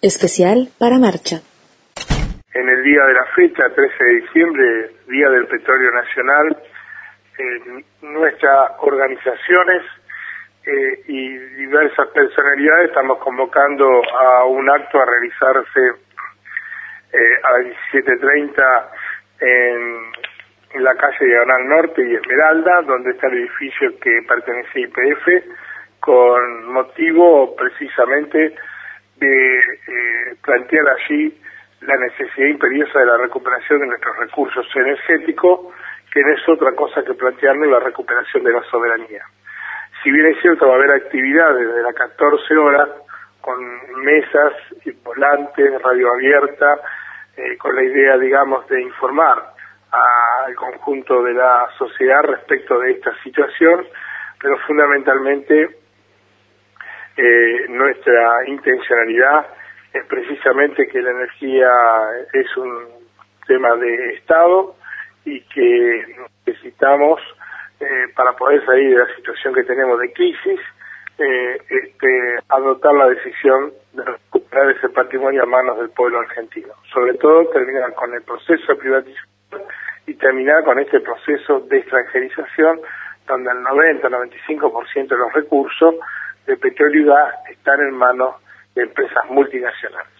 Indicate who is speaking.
Speaker 1: Especial para Marcha.
Speaker 2: En el día de la fecha, 13 de diciembre, Día del Petróleo Nacional, nuestras organizaciones eh, y diversas personalidades estamos convocando a un acto a realizarse eh, a las 17.30 en, en la calle Diagonal Norte y Esmeralda, donde está el edificio que pertenece a IPF, con motivo precisamente de eh, plantear allí la necesidad imperiosa de la recuperación de nuestros recursos energéticos, que no es otra cosa que plantearnos la recuperación de la soberanía. Si bien es cierto va a haber actividades desde las 14 horas, con mesas volantes, radio abierta, eh, con la idea, digamos, de informar al conjunto de la sociedad respecto de esta situación, pero fundamentalmente eh, nuestra intencionalidad es precisamente que la energía es un tema de Estado y que necesitamos eh, para poder salir de la situación que tenemos de crisis, eh, este, adoptar la decisión de recuperar ese patrimonio a manos del pueblo argentino. Sobre todo terminar con el proceso de privatización y terminar con este proceso de extranjerización donde el 90-95% de los recursos de petróleo y gas están en manos de empresas multinacionales.